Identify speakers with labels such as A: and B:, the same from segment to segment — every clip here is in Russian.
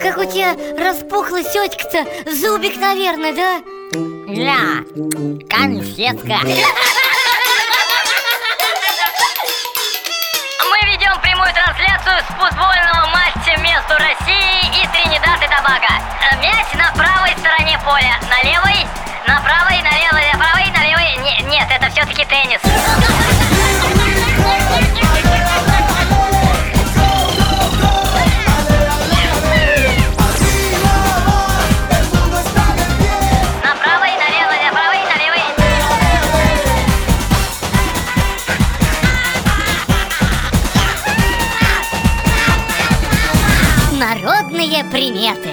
A: какая распухлая тетка-то Зубик, наверное, да?
B: Ля, конфетка. Мы ведем прямую трансляцию с футбольного матча между Россией и Тринидад и Тобаго. Мяч на правой стороне поля, на левой, на правой, на левой, на правой, на левой. Не- Нет, это все-таки теннис
A: Народные приметы.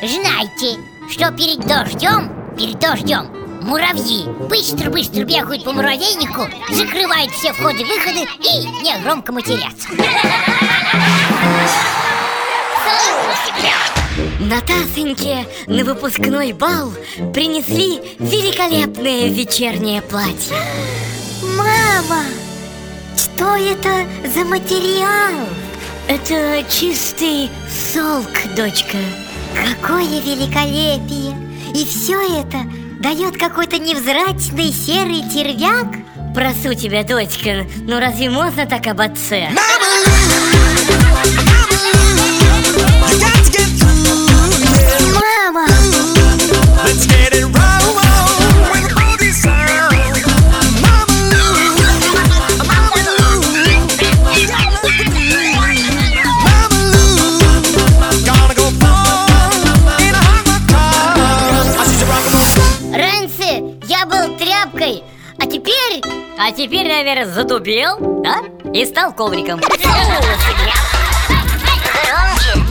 C: Знайте, что перед дождем, перед дождем Муравьи быстро-быстро бегают по муравейнику Закрывают все входы-выходы и негромко матерятся.
A: Наташеньке на выпускной бал принесли великолепное вечернее платье. Мама, что это за материал? Это чистый солк, дочка Какое великолепие! И все это дает какой-то невзрачный серый червяк? Прошу тебя, дочка, ну разве можно так об отце?
D: You
C: а теперь
B: А теперь, наверное, затупил, да? И стал ковриком
C: Громче